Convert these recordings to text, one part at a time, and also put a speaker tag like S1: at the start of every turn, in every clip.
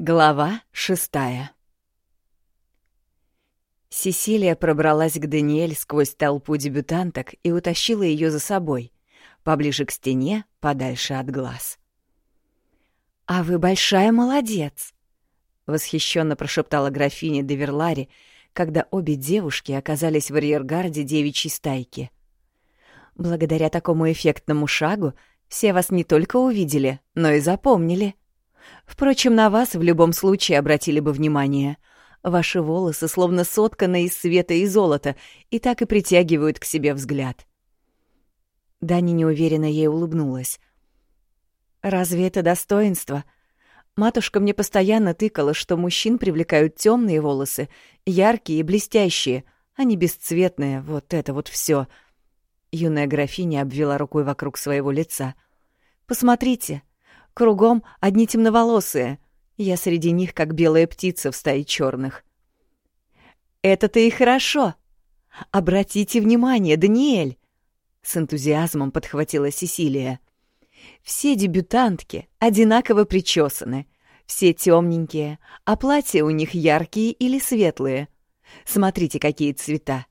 S1: Глава шестая Сесилия пробралась к Даниэль сквозь толпу дебютанток и утащила ее за собой, поближе к стене, подальше от глаз. «А вы большая молодец!» — восхищенно прошептала графиня де Верлари, когда обе девушки оказались в арьергарде девичьей стайки. «Благодаря такому эффектному шагу все вас не только увидели, но и запомнили. Впрочем, на вас в любом случае обратили бы внимание — Ваши волосы словно сотканы из света и золота и так и притягивают к себе взгляд. Дани неуверенно ей улыбнулась. «Разве это достоинство? Матушка мне постоянно тыкала, что мужчин привлекают темные волосы, яркие и блестящие, а не бесцветные, вот это вот все. Юная графиня обвела рукой вокруг своего лица. «Посмотрите, кругом одни темноволосые — я среди них, как белая птица в стае черных. «Это-то и хорошо! Обратите внимание, Даниэль!» С энтузиазмом подхватила Сесилия. «Все дебютантки одинаково причесаны, все темненькие, а платья у них яркие или светлые. Смотрите, какие цвета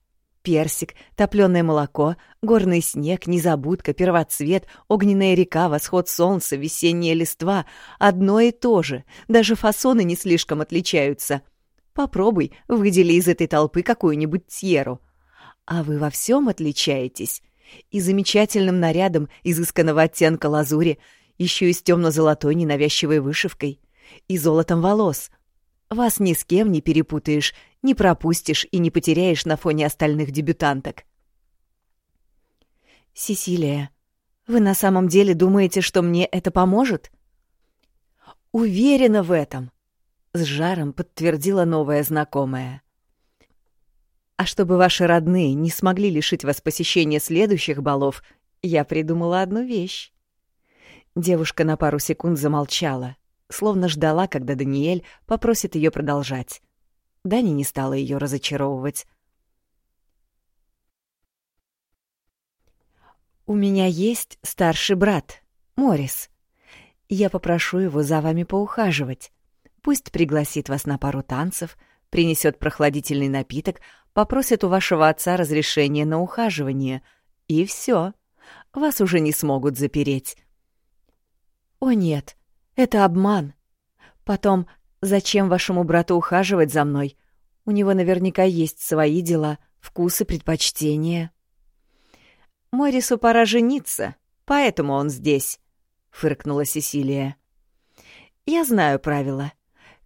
S1: персик, топленое молоко, горный снег, незабудка, первоцвет, огненная река, восход солнца, весенняя листва — одно и то же, даже фасоны не слишком отличаются. Попробуй, выдели из этой толпы какую-нибудь тьеру. А вы во всем отличаетесь. И замечательным нарядом изысканного оттенка лазури, еще и с темно-золотой ненавязчивой вышивкой, и золотом волос — вас ни с кем не перепутаешь, не пропустишь и не потеряешь на фоне остальных дебютанток. Сесилия, вы на самом деле думаете, что мне это поможет? Уверена в этом, с жаром подтвердила новая знакомая. А чтобы ваши родные не смогли лишить вас посещения следующих балов, я придумала одну вещь. Девушка на пару секунд замолчала, словно ждала, когда Даниэль попросит ее продолжать. Дани не стала ее разочаровывать. «У меня есть старший брат, Морис. Я попрошу его за вами поухаживать. Пусть пригласит вас на пару танцев, принесет прохладительный напиток, попросит у вашего отца разрешения на ухаживание. И все. Вас уже не смогут запереть». «О нет, это обман. Потом, зачем вашему брату ухаживать за мной? У него наверняка есть свои дела, вкусы, предпочтения. Морису пора жениться, поэтому он здесь, фыркнула Сесилия. Я знаю правила.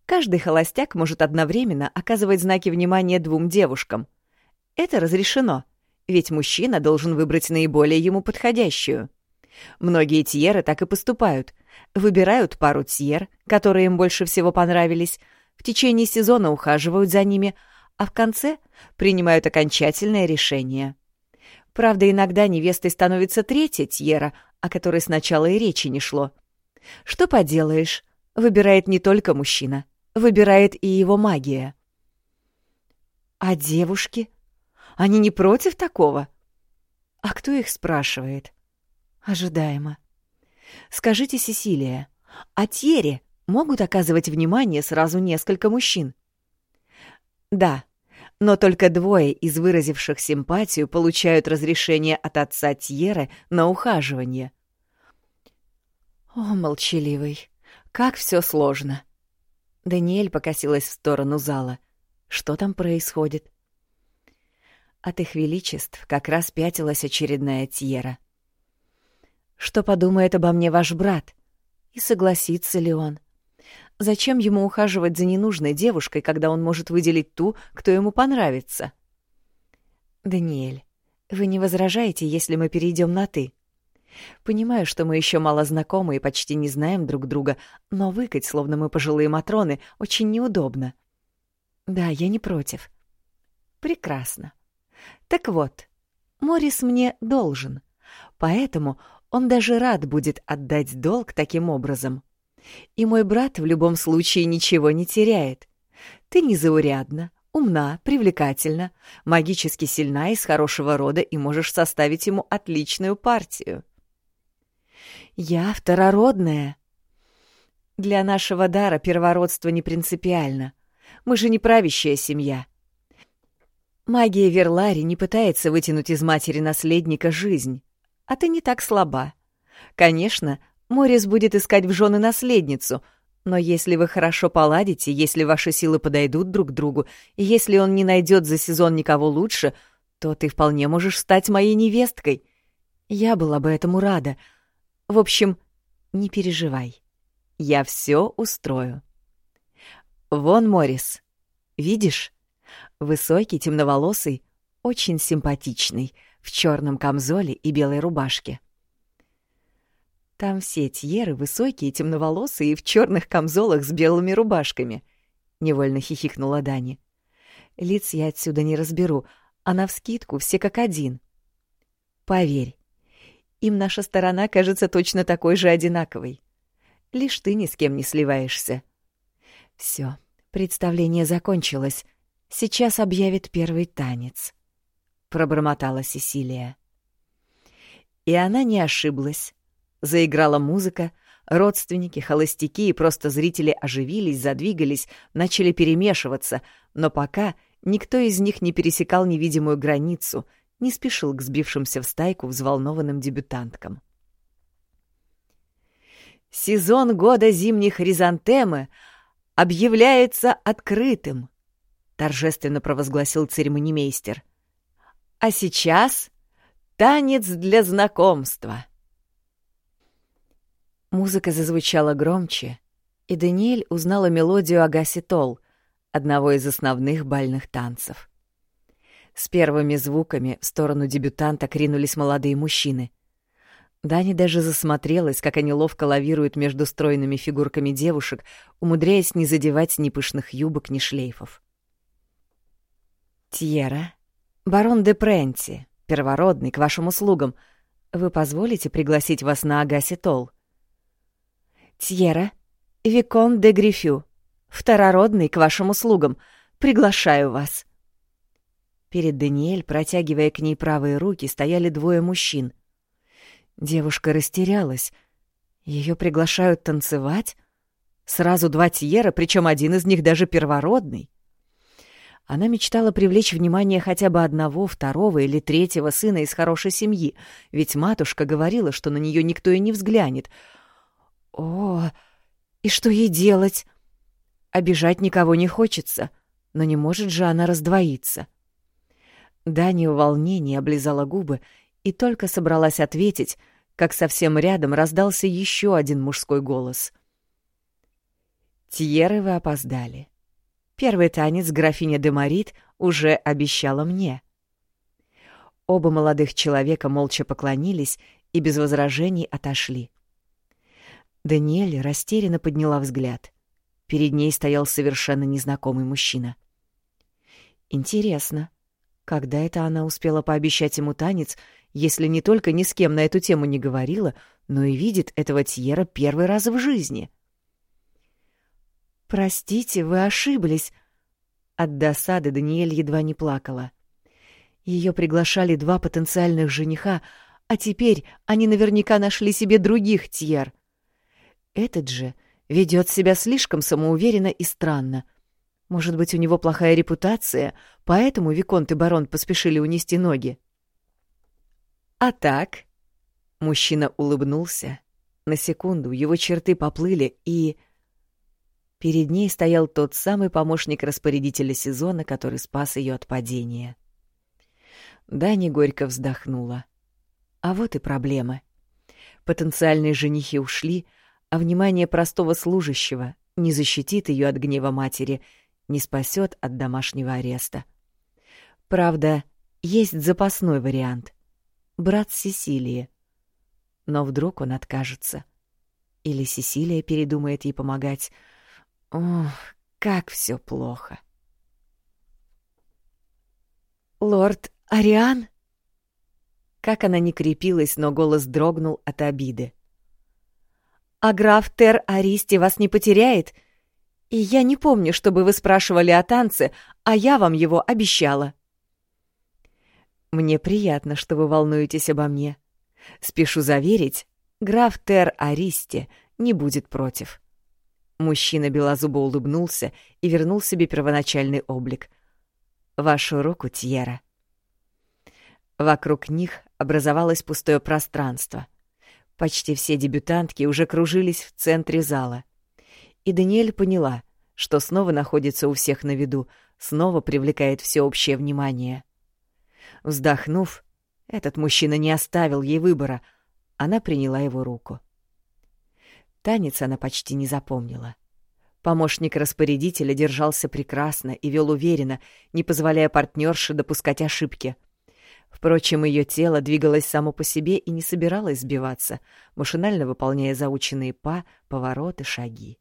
S1: Каждый холостяк может одновременно оказывать знаки внимания двум девушкам. Это разрешено, ведь мужчина должен выбрать наиболее ему подходящую. Многие тьеры так и поступают. Выбирают пару тьер, которые им больше всего понравились, в течение сезона ухаживают за ними, а в конце принимают окончательное решение. Правда, иногда невестой становится третья тьера, о которой сначала и речи не шло. Что поделаешь, выбирает не только мужчина, выбирает и его магия. А девушки? Они не против такого? А кто их спрашивает? Ожидаемо. Скажите, Сесилия, а Тьере могут оказывать внимание сразу несколько мужчин? Да, но только двое из выразивших симпатию получают разрешение от отца Тьеры на ухаживание. О, молчаливый, как все сложно. Даниэль покосилась в сторону зала. Что там происходит? От их величеств как раз пятилась очередная Тьера — что подумает обо мне ваш брат? И согласится ли он? Зачем ему ухаживать за ненужной девушкой, когда он может выделить ту, кто ему понравится? Даниэль, вы не возражаете, если мы перейдем на «ты»? Понимаю, что мы еще мало знакомы и почти не знаем друг друга, но выкать, словно мы пожилые матроны, очень неудобно. Да, я не против. Прекрасно. Так вот, Морис мне должен, поэтому он даже рад будет отдать долг таким образом. И мой брат в любом случае ничего не теряет. Ты незаурядна, умна, привлекательна, магически сильна из хорошего рода и можешь составить ему отличную партию. Я второродная. Для нашего дара первородство не принципиально. Мы же не правящая семья. Магия Верлари не пытается вытянуть из матери наследника жизнь. А ты не так слаба. Конечно, Морис будет искать в жены наследницу, но если вы хорошо поладите, если ваши силы подойдут друг к другу, и если он не найдет за сезон никого лучше, то ты вполне можешь стать моей невесткой. Я была бы этому рада. В общем, не переживай. Я все устрою. Вон Морис. Видишь? Высокий, темноволосый, очень симпатичный, в черном камзоле и белой рубашке. Там все тьеры высокие, темноволосые и в черных камзолах с белыми рубашками. Невольно хихикнула Дани. Лиц я отсюда не разберу, а навскидку все как один. Поверь, им наша сторона кажется точно такой же одинаковой. Лишь ты ни с кем не сливаешься. Все, представление закончилось. Сейчас объявит первый танец. Пробормотала Сесилия. И она не ошиблась. Заиграла музыка, родственники, холостяки и просто зрители оживились, задвигались, начали перемешиваться, но пока никто из них не пересекал невидимую границу, не спешил к сбившимся в стайку взволнованным дебютанткам. «Сезон года зимних хризантемы объявляется открытым», — торжественно провозгласил церемонимейстер. «А сейчас танец для знакомства». Музыка зазвучала громче, и Даниэль узнала мелодию Агаси Тол, одного из основных бальных танцев. С первыми звуками в сторону дебютанта кринулись молодые мужчины. Дани даже засмотрелась, как они ловко лавируют между стройными фигурками девушек, умудряясь не задевать ни пышных юбок, ни шлейфов. «Тьера, барон де Пренти, первородный, к вашим услугам. Вы позволите пригласить вас на Агаси Тол?» Тьера, Викон де Грифю, второродный к вашим услугам. Приглашаю вас». Перед Даниэль, протягивая к ней правые руки, стояли двое мужчин. Девушка растерялась. Ее приглашают танцевать? Сразу два Тьера, причем один из них даже первородный. Она мечтала привлечь внимание хотя бы одного, второго или третьего сына из хорошей семьи, ведь матушка говорила, что на нее никто и не взглянет — о, и что ей делать? Обижать никого не хочется, но не может же она раздвоиться. Дани в волнении облизала губы и только собралась ответить, как совсем рядом раздался еще один мужской голос. «Тьеры вы опоздали. Первый танец графиня де Марит уже обещала мне». Оба молодых человека молча поклонились и без возражений отошли. Даниэль растерянно подняла взгляд. Перед ней стоял совершенно незнакомый мужчина. Интересно, когда это она успела пообещать ему танец, если не только ни с кем на эту тему не говорила, но и видит этого Тьера первый раз в жизни? «Простите, вы ошиблись». От досады Даниэль едва не плакала. Ее приглашали два потенциальных жениха, а теперь они наверняка нашли себе других Тьер — этот же ведет себя слишком самоуверенно и странно. Может быть, у него плохая репутация, поэтому Виконт и барон поспешили унести ноги. А так... Мужчина улыбнулся. На секунду его черты поплыли, и... Перед ней стоял тот самый помощник распорядителя сезона, который спас ее от падения. Дани горько вздохнула. А вот и проблема. Потенциальные женихи ушли, а внимание простого служащего не защитит ее от гнева матери, не спасет от домашнего ареста. Правда, есть запасной вариант — брат Сесилии. Но вдруг он откажется. Или Сесилия передумает ей помогать. Ох, как все плохо. «Лорд Ариан?» Как она не крепилась, но голос дрогнул от обиды. А граф Тер Аристи вас не потеряет? И я не помню, чтобы вы спрашивали о танце, а я вам его обещала. Мне приятно, что вы волнуетесь обо мне. Спешу заверить, граф Тер Аристи не будет против. Мужчина белозубо улыбнулся и вернул себе первоначальный облик. «Вашу руку, Тьера». Вокруг них образовалось пустое пространство. Почти все дебютантки уже кружились в центре зала. И Даниэль поняла, что снова находится у всех на виду, снова привлекает всеобщее внимание. Вздохнув, этот мужчина не оставил ей выбора, она приняла его руку. Танец она почти не запомнила. Помощник распорядителя держался прекрасно и вел уверенно, не позволяя партнерше допускать ошибки. Впрочем, ее тело двигалось само по себе и не собиралось сбиваться, машинально выполняя заученные па, повороты, шаги.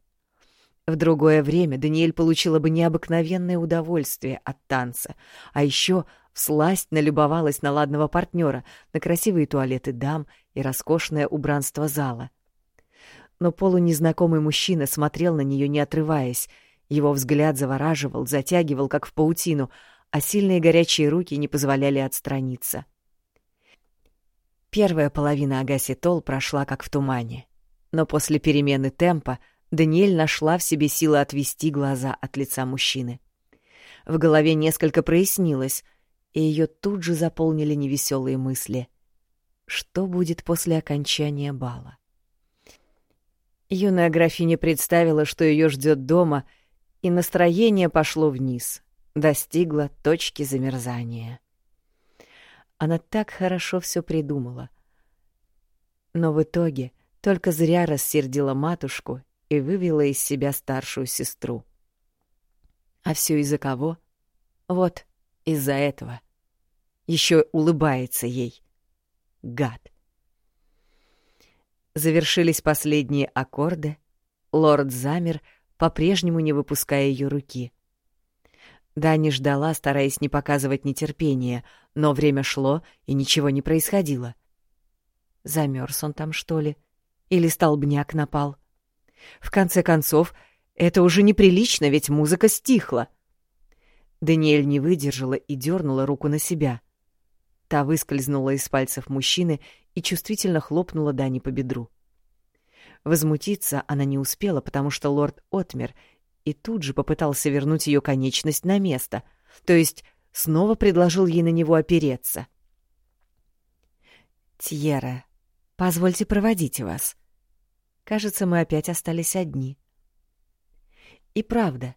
S1: В другое время Даниэль получила бы необыкновенное удовольствие от танца, а еще всласть налюбовалась на ладного партнера, на красивые туалеты дам и роскошное убранство зала — но полунезнакомый мужчина смотрел на нее, не отрываясь. Его взгляд завораживал, затягивал, как в паутину, а сильные горячие руки не позволяли отстраниться. Первая половина Агаси Тол прошла как в тумане. Но после перемены темпа Даниэль нашла в себе силы отвести глаза от лица мужчины. В голове несколько прояснилось, и ее тут же заполнили невеселые мысли. Что будет после окончания бала? Юная графиня представила, что ее ждет дома, и настроение пошло вниз, достигло точки замерзания. Она так хорошо все придумала. Но в итоге только зря рассердила матушку и вывела из себя старшую сестру. А все из-за кого? Вот, из-за этого. Еще улыбается ей. Гад. Завершились последние аккорды. Лорд замер, по-прежнему не выпуская ее руки. Дани ждала, стараясь не показывать нетерпения, но время шло, и ничего не происходило. Замерз он там, что ли? Или столбняк напал? В конце концов, это уже неприлично, ведь музыка стихла. Даниэль не выдержала и дернула руку на себя. Та выскользнула из пальцев мужчины и чувствительно хлопнула Дани по бедру. Возмутиться она не успела, потому что лорд отмер и тут же попытался вернуть ее конечность на место, то есть снова предложил ей на него опереться. «Тьера, позвольте проводить вас. Кажется, мы опять остались одни». И правда,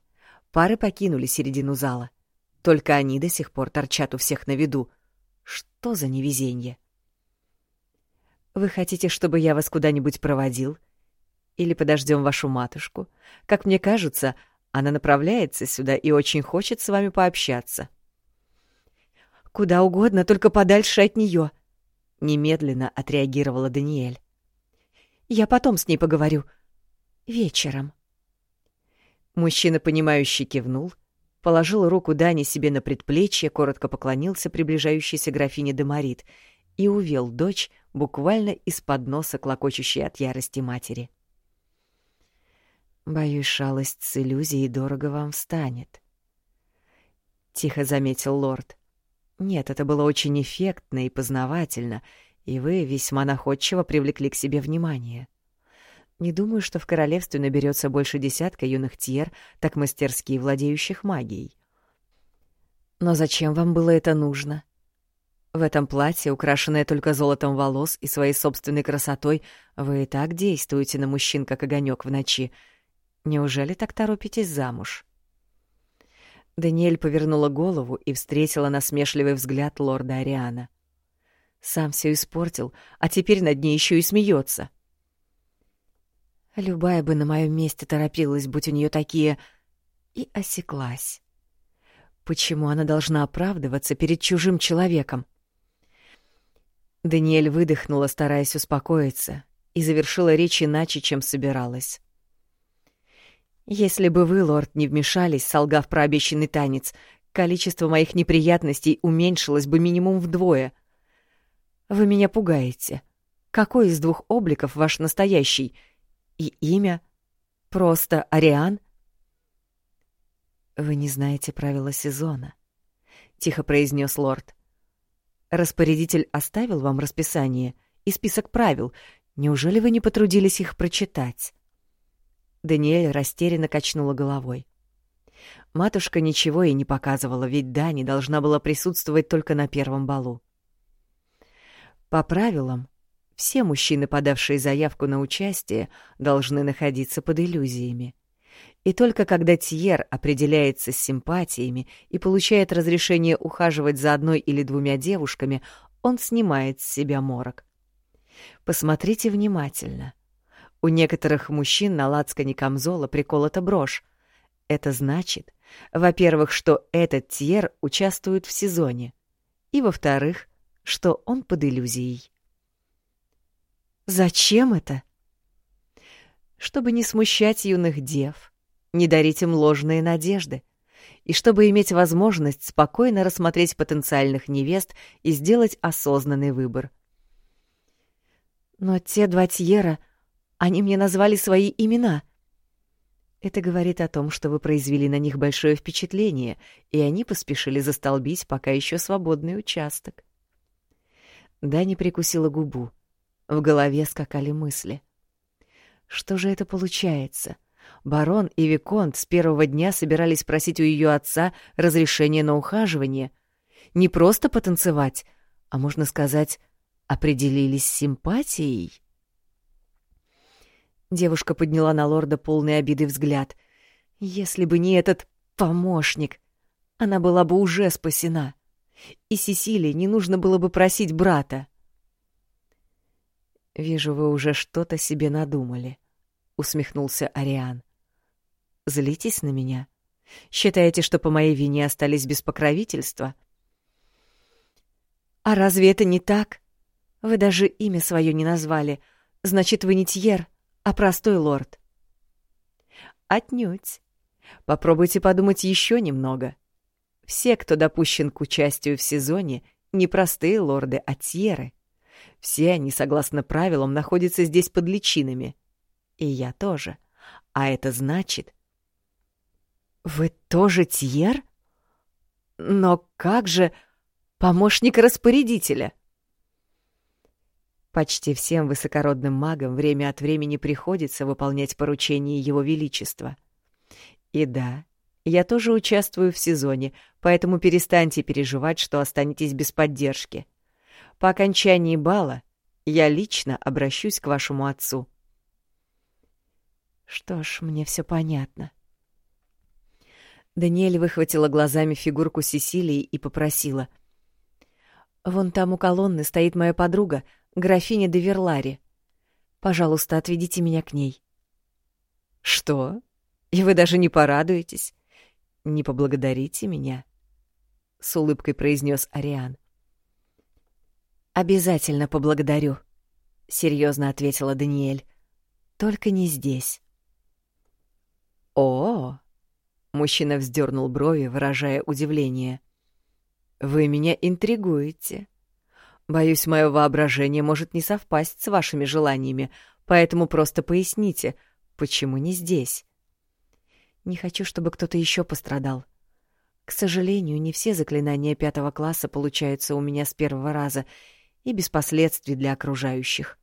S1: пары покинули середину зала. Только они до сих пор торчат у всех на виду. Что за невезенье? Вы хотите, чтобы я вас куда-нибудь проводил? Или подождем вашу матушку? Как мне кажется, она направляется сюда и очень хочет с вами пообщаться. Куда угодно, только подальше от нее, немедленно отреагировала Даниэль. Я потом с ней поговорю. Вечером. Мужчина, понимающий, кивнул, положил руку Дани себе на предплечье, коротко поклонился приближающейся графине Демарит и увел дочь буквально из-под носа клокочущей от ярости матери. «Боюсь, шалость с иллюзией дорого вам встанет», — тихо заметил лорд. «Нет, это было очень эффектно и познавательно, и вы весьма находчиво привлекли к себе внимание. Не думаю, что в королевстве наберется больше десятка юных тьер, так мастерски владеющих магией. Но зачем вам было это нужно?» В этом платье, украшенное только золотом волос и своей собственной красотой, вы и так действуете на мужчин, как огонек в ночи. Неужели так торопитесь замуж?» Даниэль повернула голову и встретила насмешливый взгляд лорда Ариана. Сам все испортил, а теперь над ней еще и смеется. Любая бы на моем месте торопилась, будь у нее такие... И осеклась. Почему она должна оправдываться перед чужим человеком? Даниэль выдохнула, стараясь успокоиться, и завершила речь иначе, чем собиралась. «Если бы вы, лорд, не вмешались, солгав про обещанный танец, количество моих неприятностей уменьшилось бы минимум вдвое. Вы меня пугаете. Какой из двух обликов ваш настоящий? И имя? Просто Ариан?» «Вы не знаете правила сезона», — тихо произнес лорд. Распорядитель оставил вам расписание и список правил. Неужели вы не потрудились их прочитать? Даниэль растерянно качнула головой. Матушка ничего и не показывала, ведь Дани должна была присутствовать только на первом балу. По правилам, все мужчины, подавшие заявку на участие, должны находиться под иллюзиями. И только когда Тьер определяется с симпатиями и получает разрешение ухаживать за одной или двумя девушками, он снимает с себя морок. Посмотрите внимательно. У некоторых мужчин на лацкане камзола приколота брошь. Это значит, во-первых, что этот Тьер участвует в сезоне, и, во-вторых, что он под иллюзией. Зачем это? Чтобы не смущать юных дев, не дарить им ложные надежды, и чтобы иметь возможность спокойно рассмотреть потенциальных невест и сделать осознанный выбор. Но те два Тьера, они мне назвали свои имена. Это говорит о том, что вы произвели на них большое впечатление, и они поспешили застолбить пока еще свободный участок. Дани прикусила губу. В голове скакали мысли. Что же это получается? Барон и Виконт с первого дня собирались просить у ее отца разрешения на ухаживание. Не просто потанцевать, а, можно сказать, определились с симпатией. Девушка подняла на лорда полный обиды взгляд. Если бы не этот помощник, она была бы уже спасена. И Сесилии не нужно было бы просить брата. «Вижу, вы уже что-то себе надумали», — усмехнулся Ариан. «Злитесь на меня? Считаете, что по моей вине остались без покровительства?» «А разве это не так? Вы даже имя свое не назвали. Значит, вы не Тьер, а простой лорд». «Отнюдь. Попробуйте подумать еще немного. Все, кто допущен к участию в сезоне, не простые лорды, а Тьеры». Все они, согласно правилам, находятся здесь под личинами. И я тоже. А это значит... Вы тоже Тьер? Но как же помощник распорядителя? Почти всем высокородным магам время от времени приходится выполнять поручения Его Величества. И да, я тоже участвую в сезоне, поэтому перестаньте переживать, что останетесь без поддержки. По окончании бала я лично обращусь к вашему отцу. Что ж, мне все понятно. Даниэль выхватила глазами фигурку Сесилии и попросила. «Вон там у колонны стоит моя подруга, графиня де Верлари. Пожалуйста, отведите меня к ней». «Что? И вы даже не порадуетесь? Не поблагодарите меня?» — с улыбкой произнес Ариан. «Обязательно поблагодарю», — серьезно ответила Даниэль. «Только не здесь». «О!», -о мужчина вздернул брови, выражая удивление. «Вы меня интригуете. Боюсь, мое воображение может не совпасть с вашими желаниями, поэтому просто поясните, почему не здесь?» «Не хочу, чтобы кто-то еще пострадал», к сожалению, не все заклинания пятого класса получаются у меня с первого раза, и без последствий для окружающих.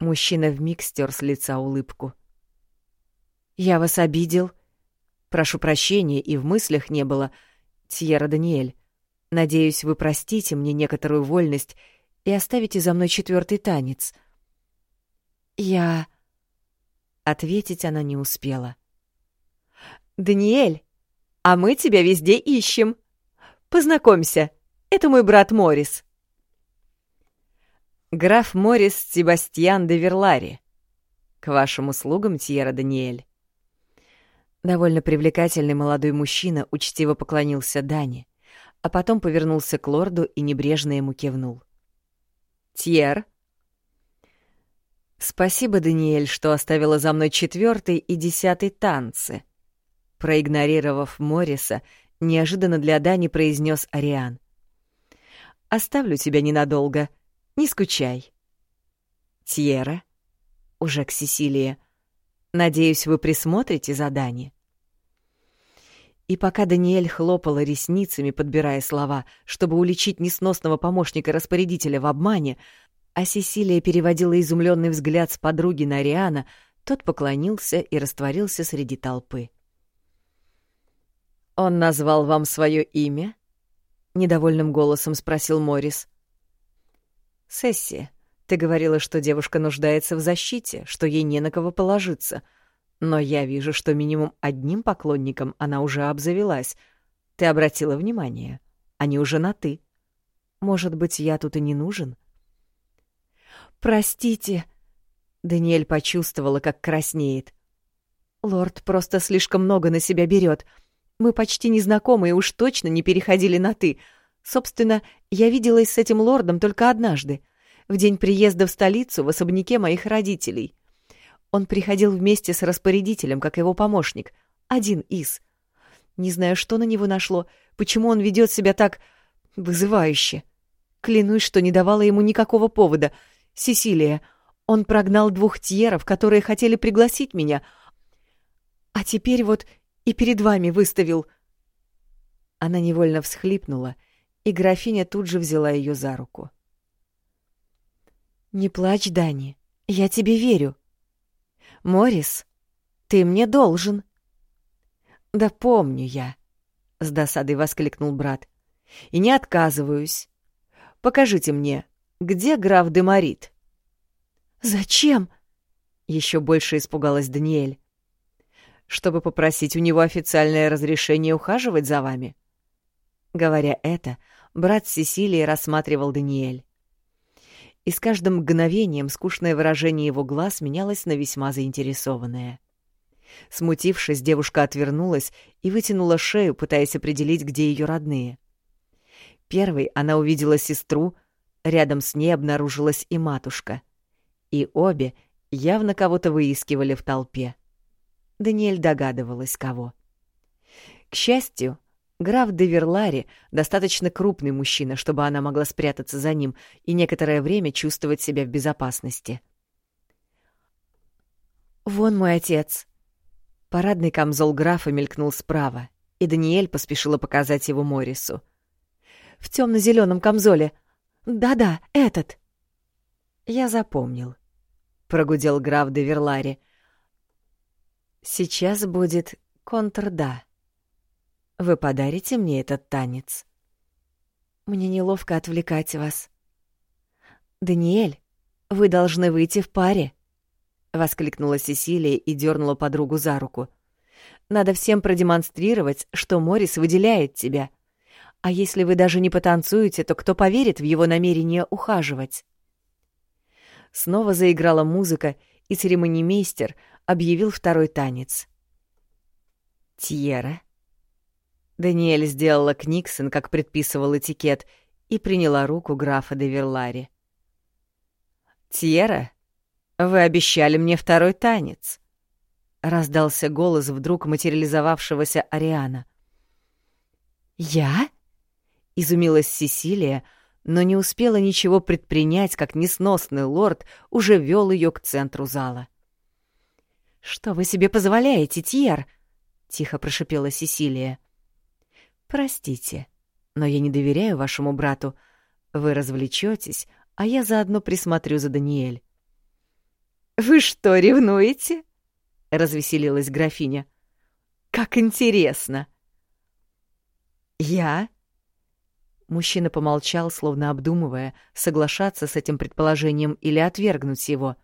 S1: Мужчина вмиг стер с лица улыбку. «Я вас обидел. Прошу прощения, и в мыслях не было. Тьера Даниэль, надеюсь, вы простите мне некоторую вольность и оставите за мной четвертый танец». «Я...» Ответить она не успела. «Даниэль, а мы тебя везде ищем. Познакомься, это мой брат Морис. Граф Морис Себастьян де Верлари. К вашим услугам, Тьера Даниэль. Довольно привлекательный молодой мужчина учтиво поклонился Дане, а потом повернулся к лорду и небрежно ему кивнул. «Тьер?» «Спасибо, Даниэль, что оставила за мной четвертый и десятый танцы». Проигнорировав Морриса, неожиданно для Дани произнес Ариан. «Оставлю тебя ненадолго. Не скучай. Тьера, уже к Сесилии. Надеюсь, вы присмотрите за Дани. И пока Даниэль хлопала ресницами, подбирая слова, чтобы уличить несносного помощника-распорядителя в обмане, а Сесилия переводила изумленный взгляд с подруги на Риана, Тот поклонился и растворился среди толпы. «Он назвал вам свое имя?» — недовольным голосом спросил Морис. «Сесси, ты говорила, что девушка нуждается в защите, что ей не на кого положиться. Но я вижу, что минимум одним поклонником она уже обзавелась. Ты обратила внимание? Они уже на «ты». Может быть, я тут и не нужен?»
S2: «Простите», Даниэль почувствовала, как краснеет. «Лорд просто слишком много на себя берет. Мы почти не знакомы и уж точно не переходили на «ты». Собственно, я виделась с этим лордом только однажды, в день приезда в столицу в особняке моих родителей. Он приходил вместе с распорядителем, как его помощник, один из. Не знаю, что на него нашло, почему он ведет себя так вызывающе. Клянусь, что не давала ему никакого повода. Сесилия, он прогнал двух тьеров, которые хотели пригласить меня. А теперь вот и перед вами выставил. Она невольно всхлипнула, и графиня тут же взяла ее за руку. «Не плачь, Дани, я тебе верю. Морис, ты мне должен». «Да помню я», — с досадой воскликнул брат. «И не отказываюсь. Покажите мне, где граф Демарит?» «Зачем?» — еще больше испугалась Даниэль.
S1: «Чтобы попросить у него официальное разрешение ухаживать за вами». Говоря это, брат Сесилии рассматривал Даниэль. И с каждым мгновением скучное выражение его глаз менялось на весьма заинтересованное. Смутившись, девушка отвернулась и вытянула шею, пытаясь определить, где ее родные. Первой она увидела сестру, рядом с ней обнаружилась и матушка и обе явно кого-то выискивали в толпе. Даниэль догадывалась, кого. К счастью, граф де Верлари достаточно крупный мужчина, чтобы она могла спрятаться за ним и некоторое время чувствовать себя в безопасности.
S2: «Вон мой отец!»
S1: Парадный камзол графа мелькнул справа, и Даниэль поспешила показать его Морису.
S2: «В темно-зеленом камзоле. Да-да, этот!»
S1: «Я запомнил», — прогудел граф де Верлари. «Сейчас будет контрда. Вы подарите мне этот танец?»
S2: «Мне неловко отвлекать вас». «Даниэль, вы должны выйти в паре», — воскликнула Сесилия и дернула подругу за руку. «Надо всем продемонстрировать, что Морис выделяет тебя. А если вы даже не потанцуете, то кто поверит в его намерение ухаживать?»
S1: Снова заиграла музыка, и церемонимейстер объявил второй танец. «Тьера». Даниэль сделала Книксон, как предписывал этикет, и приняла руку графа де Верлари. «Тьера, вы обещали мне второй танец», — раздался голос вдруг материализовавшегося Ариана.
S2: «Я?»
S1: — изумилась Сесилия, — но не успела ничего предпринять, как несносный лорд уже вел ее к центру зала.
S2: «Что вы себе позволяете, Тьер?» — тихо прошипела Сесилия.
S1: «Простите, но я не доверяю вашему брату. Вы развлечетесь, а я заодно присмотрю за Даниэль».
S2: «Вы что, ревнуете?» — развеселилась графиня. «Как интересно!»
S1: «Я?» Мужчина помолчал, словно обдумывая, соглашаться с этим предположением или отвергнуть его.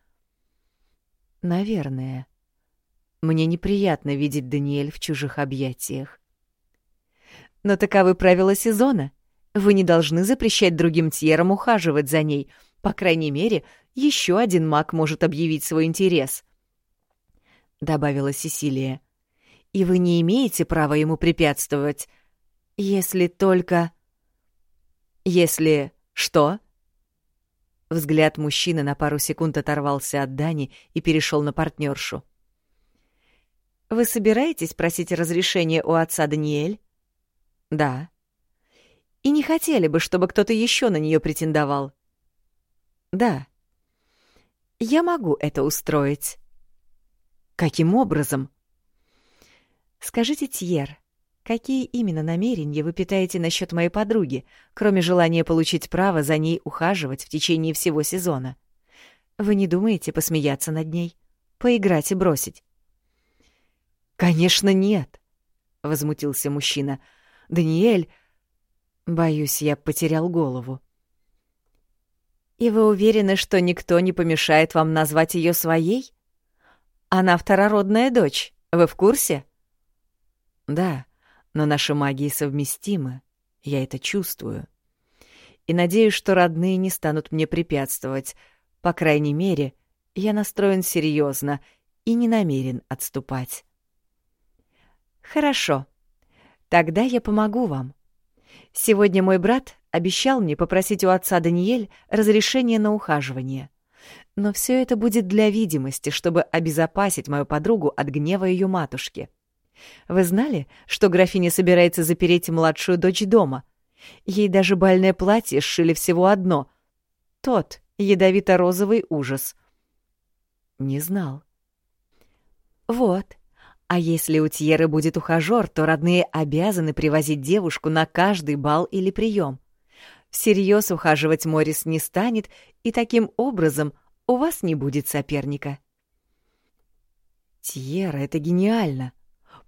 S1: «Наверное. Мне неприятно видеть Даниэль в чужих объятиях».
S2: «Но таковы правила сезона. Вы не должны запрещать другим тьерам ухаживать за ней. По крайней мере, еще один маг может объявить свой интерес», — добавила Сесилия. «И вы не имеете права ему препятствовать, если только...»
S1: Если что? Взгляд мужчины на пару секунд оторвался от Дани и перешел на партнершу.
S2: Вы собираетесь просить разрешения у отца Даниэль?
S1: Да.
S2: И не хотели бы, чтобы кто-то еще на нее претендовал?
S1: Да.
S2: Я могу это устроить.
S1: Каким образом?
S2: Скажите, Тьер, Какие именно намерения вы питаете насчет моей подруги, кроме желания получить право за ней ухаживать в течение всего сезона? Вы не думаете посмеяться над ней? Поиграть и бросить. «Конечно, нет», — возмутился мужчина. «Даниэль...» Боюсь, я потерял голову. «И вы уверены, что никто не помешает вам назвать ее своей? Она второродная дочь, вы в курсе?» «Да, но наши магии совместимы, я это чувствую. И надеюсь, что родные не станут мне препятствовать. По крайней мере, я настроен серьезно и не намерен отступать». «Хорошо. Тогда я помогу вам. Сегодня мой брат обещал мне попросить у отца Даниэль разрешение на ухаживание. Но все это будет для видимости, чтобы обезопасить мою подругу от гнева ее матушки. Вы знали, что графиня собирается запереть младшую дочь дома? Ей даже бальное платье сшили всего одно. Тот ядовито-розовый ужас. Не знал. Вот. А если у Тьеры будет ухажёр, то родные обязаны привозить девушку на каждый бал или прием. Всерьез ухаживать Морис не станет, и таким образом у вас не будет соперника. Тьера, это гениально.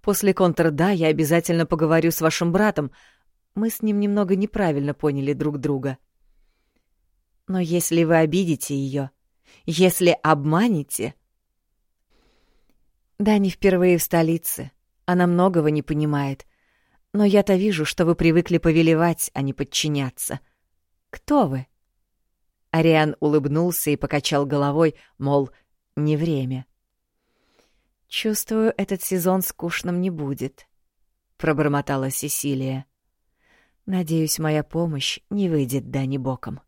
S2: После контрда я обязательно поговорю с вашим братом. Мы с ним немного неправильно поняли друг друга. Но если вы обидите ее, если обманете, да, не впервые в столице. Она многого не понимает. Но я-то вижу, что вы привыкли повелевать, а не подчиняться. Кто вы? Ариан улыбнулся и покачал головой, мол, не время. Чувствую, этот сезон скучным не будет, пробормотала Сесилия. Надеюсь, моя помощь не выйдет Дани боком.